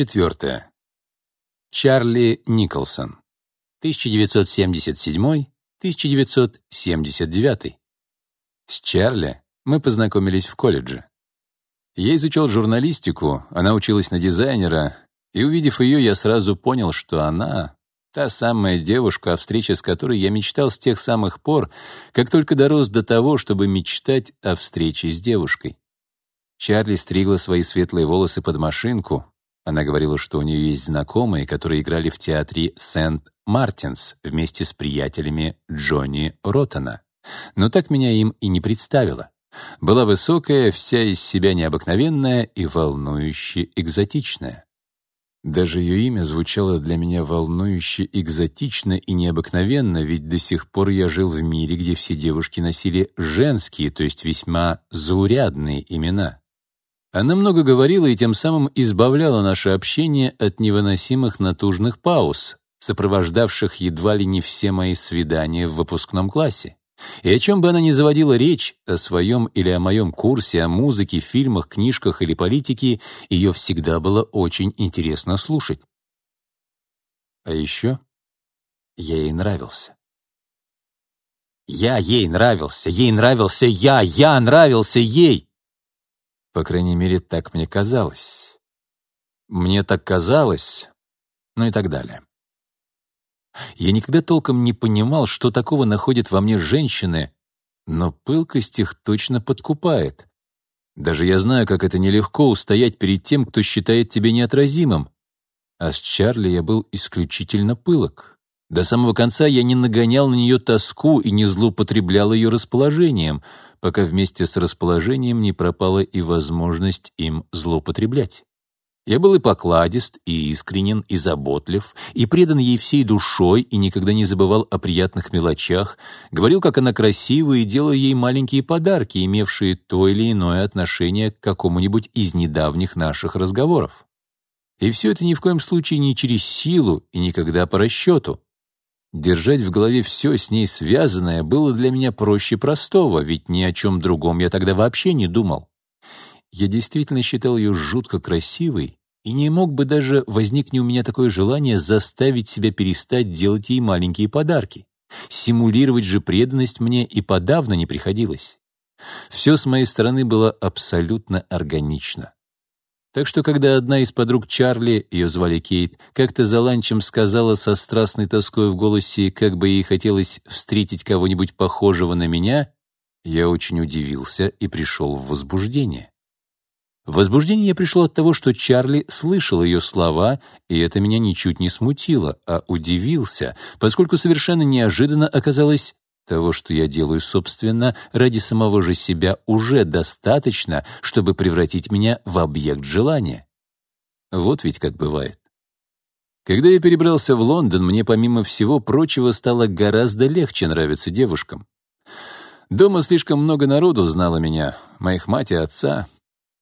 Четвертое. Чарли Николсон. 1977-1979. С Чарли мы познакомились в колледже. Я изучал журналистику, она училась на дизайнера, и, увидев ее, я сразу понял, что она — та самая девушка, о встрече с которой я мечтал с тех самых пор, как только дорос до того, чтобы мечтать о встрече с девушкой. Чарли стригла свои светлые волосы под машинку, она говорила, что у нее есть знакомые, которые играли в театре Сент-Мартинс вместе с приятелями Джонни Роттона. Но так меня им и не представила. Была высокая, вся из себя необыкновенная и волнующе экзотичная. Даже ее имя звучало для меня волнующе экзотично и необыкновенно, ведь до сих пор я жил в мире, где все девушки носили женские, то есть весьма заурядные имена. Она много говорила и тем самым избавляла наше общение от невыносимых натужных пауз, сопровождавших едва ли не все мои свидания в выпускном классе. И о чем бы она ни заводила речь, о своем или о моем курсе, о музыке, фильмах, книжках или политике, ее всегда было очень интересно слушать. А еще я ей нравился. Я ей нравился, ей нравился я, я нравился ей. По крайней мере, так мне казалось. Мне так казалось, ну и так далее. Я никогда толком не понимал, что такого находят во мне женщины, но пылкость их точно подкупает. Даже я знаю, как это нелегко устоять перед тем, кто считает тебя неотразимым. А с Чарли я был исключительно пылок. До самого конца я не нагонял на нее тоску и не злоупотреблял ее расположением — пока вместе с расположением не пропала и возможность им злоупотреблять. Я был и покладист, и искренен, и заботлив, и предан ей всей душой, и никогда не забывал о приятных мелочах, говорил, как она красива, и делал ей маленькие подарки, имевшие то или иное отношение к какому-нибудь из недавних наших разговоров. И все это ни в коем случае не через силу и никогда по расчету. Держать в голове все с ней связанное было для меня проще простого, ведь ни о чем другом я тогда вообще не думал. Я действительно считал ее жутко красивой, и не мог бы даже, возникни у меня такое желание, заставить себя перестать делать ей маленькие подарки. Симулировать же преданность мне и подавно не приходилось. Все с моей стороны было абсолютно органично. Так что, когда одна из подруг Чарли, ее звали Кейт, как-то за ланчем сказала со страстной тоской в голосе, как бы ей хотелось встретить кого-нибудь похожего на меня, я очень удивился и пришел в возбуждение. В возбуждение я пришел от того, что Чарли слышал ее слова, и это меня ничуть не смутило, а удивился, поскольку совершенно неожиданно оказалось, того, что я делаю, собственно, ради самого же себя уже достаточно, чтобы превратить меня в объект желания. Вот ведь как бывает. Когда я перебрался в Лондон, мне, помимо всего прочего, стало гораздо легче нравиться девушкам. Дома слишком много народу знало меня, моих мать и отца,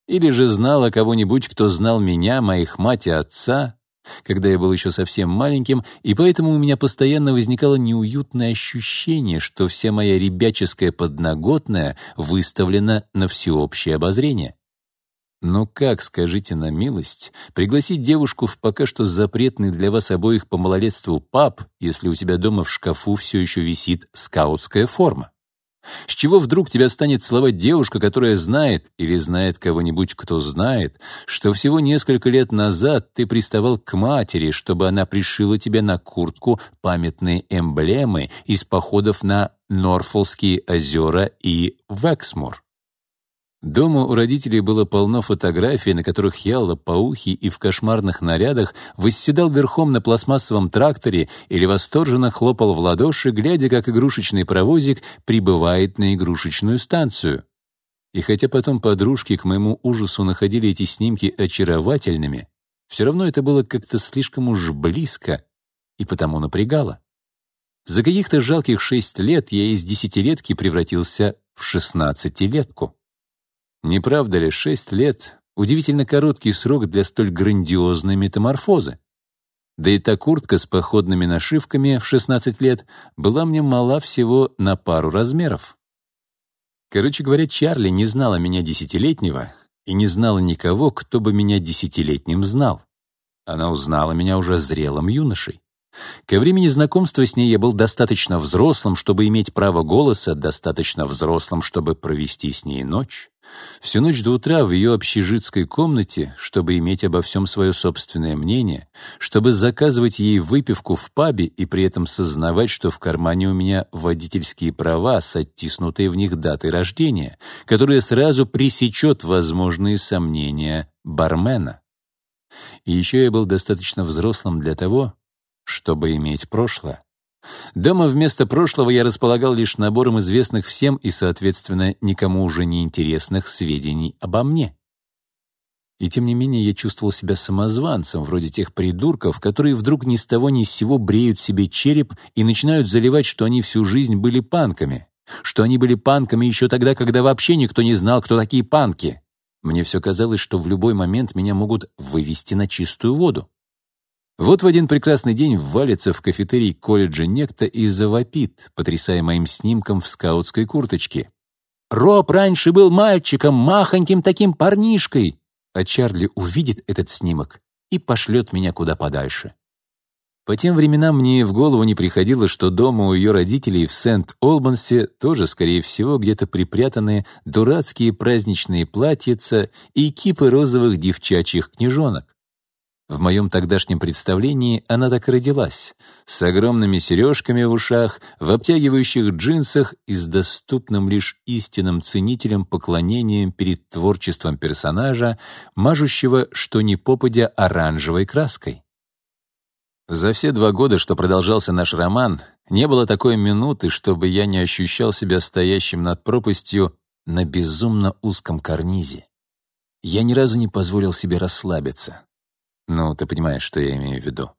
или же знала кого-нибудь, кто знал меня, моих мать и отца, когда я был еще совсем маленьким, и поэтому у меня постоянно возникало неуютное ощущение, что вся моя ребяческая подноготная выставлена на всеобщее обозрение. Но как, скажите на милость, пригласить девушку в пока что запретный для вас обоих по малолетству паб, если у тебя дома в шкафу все еще висит скаутская форма? С чего вдруг тебя станет целовать девушка, которая знает, или знает кого-нибудь, кто знает, что всего несколько лет назад ты приставал к матери, чтобы она пришила тебе на куртку памятные эмблемы из походов на Норфолские озера и Вексмур? Дома у родителей было полно фотографий, на которых я, паухи и в кошмарных нарядах, восседал верхом на пластмассовом тракторе или восторженно хлопал в ладоши, глядя, как игрушечный паровозик прибывает на игрушечную станцию. И хотя потом подружки к моему ужасу находили эти снимки очаровательными, все равно это было как-то слишком уж близко и потому напрягало. За каких-то жалких шесть лет я из десятилетки превратился в шестнадцатилетку. Не правда ли, шесть лет — удивительно короткий срок для столь грандиозной метаморфозы? Да и та куртка с походными нашивками в 16 лет была мне мала всего на пару размеров. Короче говоря, Чарли не знала меня десятилетнего и не знала никого, кто бы меня десятилетним знал. Она узнала меня уже зрелым юношей. Ко времени знакомства с ней я был достаточно взрослым, чтобы иметь право голоса, достаточно взрослым, чтобы провести с ней ночь. Всю ночь до утра в ее общежитской комнате, чтобы иметь обо всем свое собственное мнение, чтобы заказывать ей выпивку в пабе и при этом сознавать, что в кармане у меня водительские права с оттиснутой в них датой рождения, которая сразу пресечет возможные сомнения бармена. И еще я был достаточно взрослым для того, чтобы иметь прошлое. Дома вместо прошлого я располагал лишь набором известных всем и, соответственно, никому уже не интересных сведений обо мне. И тем не менее я чувствовал себя самозванцем, вроде тех придурков, которые вдруг ни с того ни с сего бреют себе череп и начинают заливать, что они всю жизнь были панками, что они были панками еще тогда, когда вообще никто не знал, кто такие панки. Мне все казалось, что в любой момент меня могут вывести на чистую воду. Вот в один прекрасный день ввалится в кафетерий колледжа некто и завопит, потрясая моим снимком в скаутской курточке. «Роб раньше был мальчиком, махоньким таким парнишкой!» А Чарли увидит этот снимок и пошлет меня куда подальше. По тем временам мне в голову не приходило, что дома у ее родителей в Сент-Олбансе тоже, скорее всего, где-то припрятаны дурацкие праздничные платьица и кипы розовых девчачьих княжонок. В моем тогдашнем представлении она так и родилась, с огромными сережками в ушах, в обтягивающих джинсах и с доступным лишь истинным ценителем поклонением перед творчеством персонажа, мажущего что ни попадя оранжевой краской. За все два года, что продолжался наш роман, не было такой минуты, чтобы я не ощущал себя стоящим над пропастью на безумно узком карнизе. Я ни разу не позволил себе расслабиться. Ну, ты понимаешь, что я имею в виду.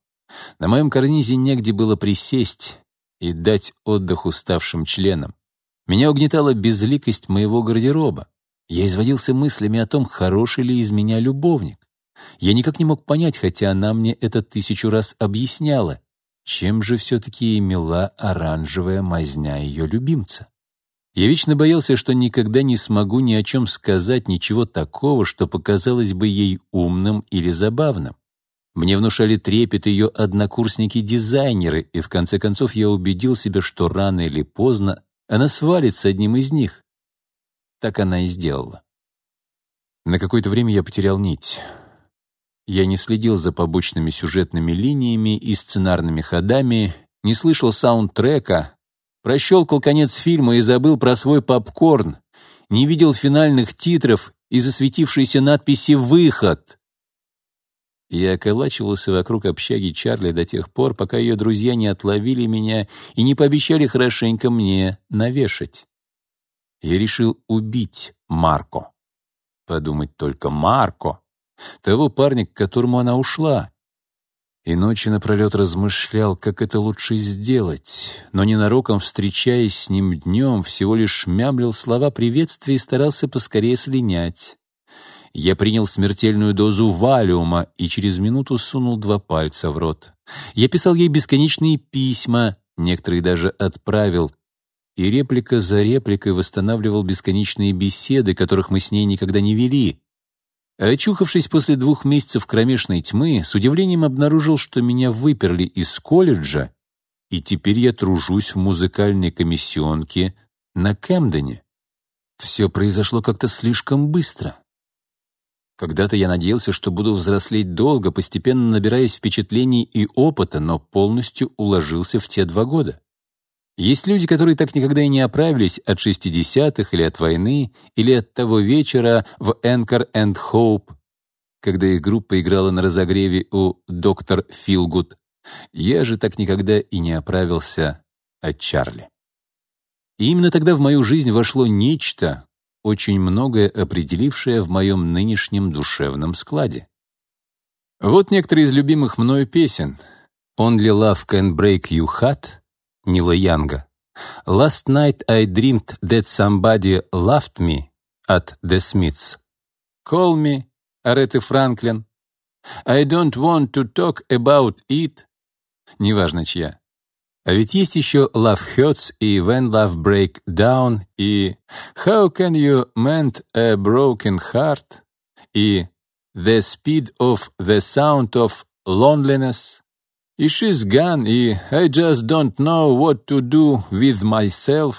На моем карнизе негде было присесть и дать отдых уставшим членам. Меня угнетала безликость моего гардероба. Я изводился мыслями о том, хороший ли из меня любовник. Я никак не мог понять, хотя она мне это тысячу раз объясняла, чем же все-таки мила оранжевая мазня ее любимца. Я вечно боялся, что никогда не смогу ни о чем сказать ничего такого, что показалось бы ей умным или забавным. Мне внушали трепет ее однокурсники-дизайнеры, и в конце концов я убедил себя, что рано или поздно она свалится одним из них. Так она и сделала. На какое-то время я потерял нить. Я не следил за побочными сюжетными линиями и сценарными ходами, не слышал саундтрека, прощелкал конец фильма и забыл про свой попкорн, не видел финальных титров и засветившейся надписи «Выход», я околачивался вокруг общаги Чарли до тех пор, пока ее друзья не отловили меня и не пообещали хорошенько мне навешать. Я решил убить Марко. Подумать только Марко, того парня, к которому она ушла. И ночью напролет размышлял, как это лучше сделать, но ненароком, встречаясь с ним днем, всего лишь мямлил слова приветствия и старался поскорее слинять. Я принял смертельную дозу валиума и через минуту сунул два пальца в рот. Я писал ей бесконечные письма, некоторые даже отправил, и реплика за репликой восстанавливал бесконечные беседы, которых мы с ней никогда не вели. Очухавшись после двух месяцев кромешной тьмы, с удивлением обнаружил, что меня выперли из колледжа, и теперь я тружусь в музыкальной комиссионке на Кемдене. Все произошло как-то слишком быстро. Когда-то я надеялся, что буду взрослеть долго, постепенно набираясь впечатлений и опыта, но полностью уложился в те два года. Есть люди, которые так никогда и не оправились от 60-х или от войны, или от того вечера в Anchor and Hope, когда их группа играла на разогреве у доктор Филгуд. Я же так никогда и не оправился от Чарли. И именно тогда в мою жизнь вошло нечто, очень многое определившее в моем нынешнем душевном складе. Вот некоторые из любимых мною песен. «Only Love Can Break You Heart» Нила Янга, «Last Night I Dreamed That Somebody Loved Me» от The Smiths, «Call Me» Ареты Франклин, «I Don't Want to Talk About It» неважно чья, а ведь есть еще «Love Hurts» и «When Love Break Down» и «How Can You Mend a Broken Heart» и «The Speed of the Sound of Loneliness» и «She's Gone» и «I Just Don't Know What to Do With Myself».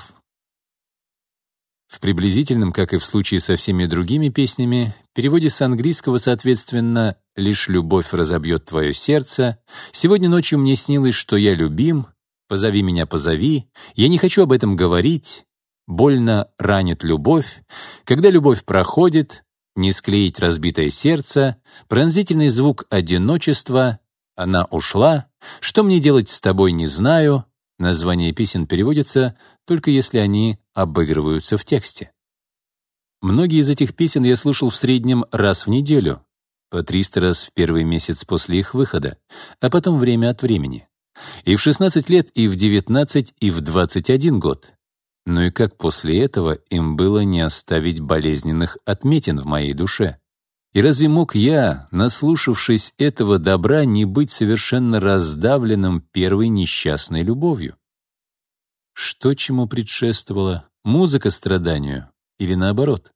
В приблизительном, как и в случае со всеми другими песнями, переводе с английского, соответственно, «Лишь любовь разобьет твое сердце», «Сегодня ночью мне снилось, что я любим», «Позови меня, позови», «Я не хочу об этом говорить», «Больно ранит любовь», «Когда любовь проходит», «Не склеить разбитое сердце», «Пронзительный звук одиночества», «Она ушла», «Что мне делать с тобой, не знаю», Название песен переводится только если они обыгрываются в тексте. Многие из этих песен я слышал в среднем раз в неделю, по 300 раз в первый месяц после их выхода, а потом время от времени. И в 16 лет, и в 19, и в 21 год. Ну и как после этого им было не оставить болезненных отметин в моей душе? И разве мог я, наслушавшись этого добра, не быть совершенно раздавленным первой несчастной любовью? Что чему предшествовало? Музыка страданию? Или наоборот?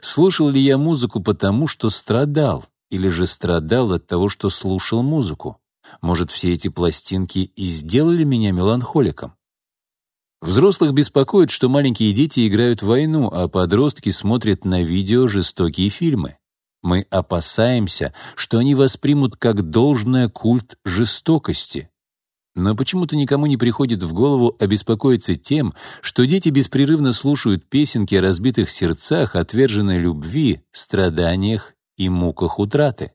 Слушал ли я музыку потому, что страдал, или же страдал от того, что слушал музыку? Может, все эти пластинки и сделали меня меланхоликом? Взрослых беспокоит, что маленькие дети играют в войну, а подростки смотрят на видео жестокие фильмы. Мы опасаемся, что они воспримут как должное культ жестокости. Но почему-то никому не приходит в голову обеспокоиться тем, что дети беспрерывно слушают песенки о разбитых сердцах, отверженной любви, страданиях и муках утраты.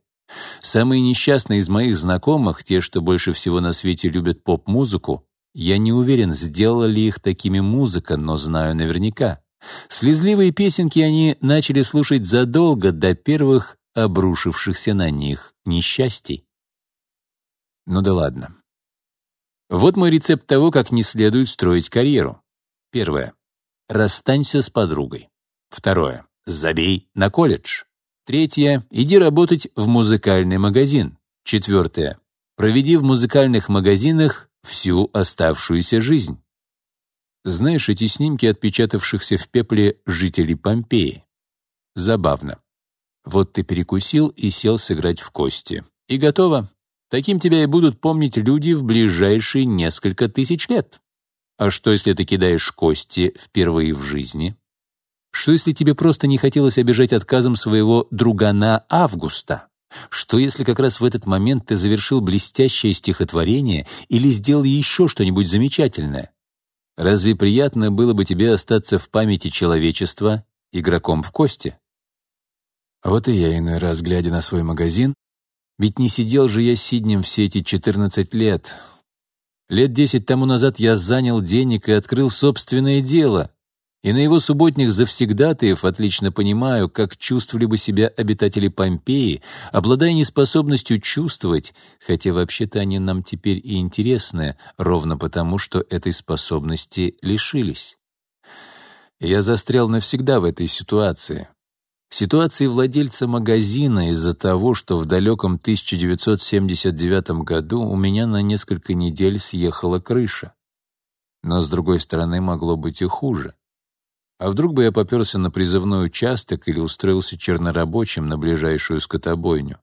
Самые несчастные из моих знакомых, те, что больше всего на свете любят поп-музыку, я не уверен, сделала ли их такими музыка, но знаю наверняка. Слезливые песенки они начали слушать задолго до первых обрушившихся на них несчастий. Ну да ладно. Вот мой рецепт того, как не следует строить карьеру. Первое. Расстанься с подругой. Второе. Забей на колледж. Третье. Иди работать в музыкальный магазин. Четвертое. Проведи в музыкальных магазинах всю оставшуюся жизнь. Знаешь эти снимки отпечатавшихся в пепле жителей Помпеи? Забавно. Вот ты перекусил и сел сыграть в кости. И готово. Таким тебя и будут помнить люди в ближайшие несколько тысяч лет. А что, если ты кидаешь кости впервые в жизни? Что если тебе просто не хотелось обижать отказом своего другана Августа? Что если как раз в этот момент ты завершил блестящее стихотворение или сделал еще что-нибудь замечательное? Разве приятно было бы тебе остаться в памяти человечества игроком в кости? А вот и я иной раз, глядя на свой магазин, ведь не сидел же я с Сиднем все эти 14 лет. Лет 10 тому назад я занял денег и открыл собственное дело — и на его субботних завсегдатаев отлично понимаю, как чувствовали бы себя обитатели Помпеи, обладая неспособностью чувствовать, хотя вообще-то они нам теперь и интересны, ровно потому, что этой способности лишились. Я застрял навсегда в этой ситуации. Ситуации владельца магазина из-за того, что в далеком 1979 году у меня на несколько недель съехала крыша. Но, с другой стороны, могло быть и хуже. А вдруг бы я попёрся на призывной участок или устроился чернорабочим на ближайшую скотобойню?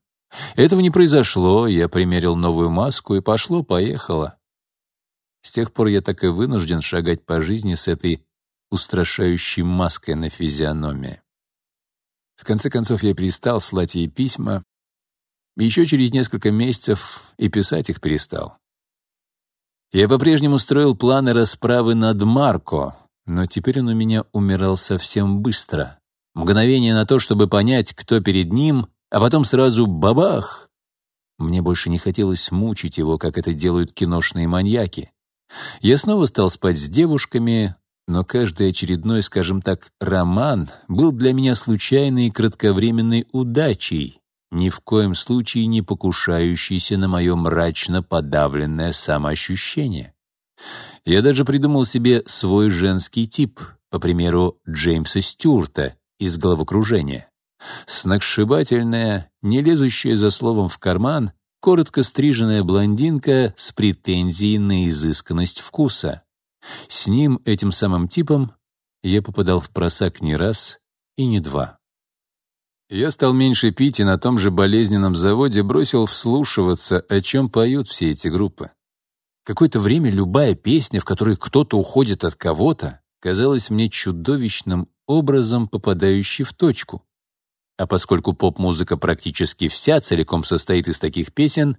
Этого не произошло, я примерил новую маску и пошло-поехало. С тех пор я так и вынужден шагать по жизни с этой устрашающей маской на физиономии. В конце концов, я перестал слать ей письма, и еще через несколько месяцев и писать их перестал. Я по-прежнему строил планы расправы над Марко, но теперь он у меня умирал совсем быстро. Мгновение на то, чтобы понять, кто перед ним, а потом сразу бабах! Мне больше не хотелось мучить его, как это делают киношные маньяки. Я снова стал спать с девушками, но каждый очередной, скажем так, роман был для меня случайной и кратковременной удачей, ни в коем случае не покушающейся на мое мрачно подавленное самоощущение. Я даже придумал себе свой женский тип, по примеру Джеймса Стюарта из «Головокружения». Сногсшибательная, не лезущая за словом в карман, коротко стриженная блондинка с претензией на изысканность вкуса. С ним, этим самым типом, я попадал в просак не раз и не два. Я стал меньше пить и на том же болезненном заводе бросил вслушиваться, о чем поют все эти группы. Какое-то время любая песня, в которой кто-то уходит от кого-то, казалась мне чудовищным образом попадающей в точку. А поскольку поп-музыка практически вся целиком состоит из таких песен,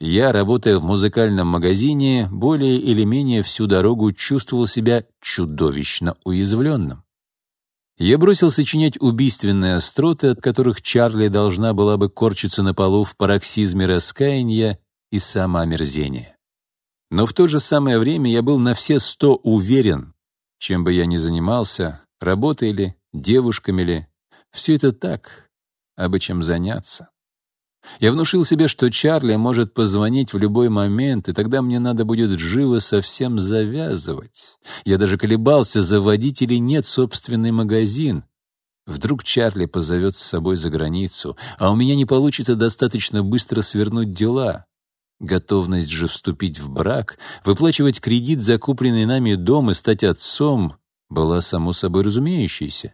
я, работая в музыкальном магазине, более или менее всю дорогу чувствовал себя чудовищно уязвленным. Я бросил сочинять убийственные остроты, от которых Чарли должна была бы корчиться на полу в пароксизме раскаяния и самоомерзения. Но в то же самое время я был на все сто уверен, чем бы я ни занимался, работой ли, девушками ли, все это так, а бы чем заняться. Я внушил себе, что Чарли может позвонить в любой момент, и тогда мне надо будет живо совсем завязывать. Я даже колебался, заводить или нет собственный магазин. Вдруг Чарли позовет с собой за границу, а у меня не получится достаточно быстро свернуть дела. Готовность же вступить в брак, выплачивать кредит за купленный нами дом и стать отцом была само собой разумеющейся.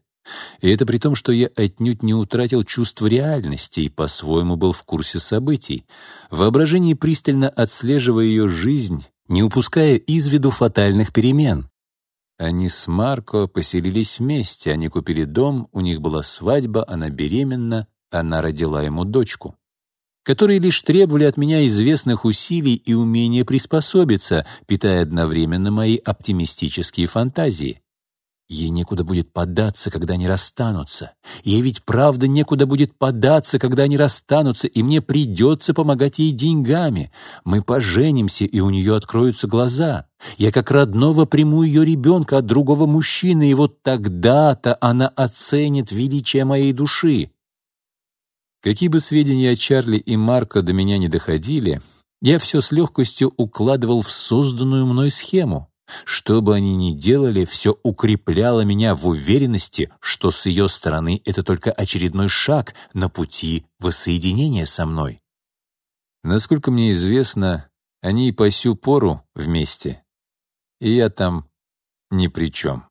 И это при том, что я отнюдь не утратил чувство реальности и по-своему был в курсе событий, воображение пристально отслеживая ее жизнь, не упуская из виду фатальных перемен. Они с Марко поселились вместе, они купили дом, у них была свадьба, она беременна, она родила ему дочку которые лишь требовали от меня известных усилий и умения приспособиться, питая одновременно мои оптимистические фантазии. Ей некуда будет податься, когда они расстанутся. Ей ведь правда некуда будет податься, когда они расстанутся, и мне придется помогать ей деньгами. Мы поженимся, и у нее откроются глаза. Я как родного приму ее ребенка от другого мужчины, и вот тогда-то она оценит величие моей души. Какие бы сведения о Чарли и Марко до меня не доходили, я все с легкостью укладывал в созданную мной схему. Что бы они ни делали, все укрепляло меня в уверенности, что с ее стороны это только очередной шаг на пути воссоединения со мной. Насколько мне известно, они и по сю пору вместе, и я там ни при чем.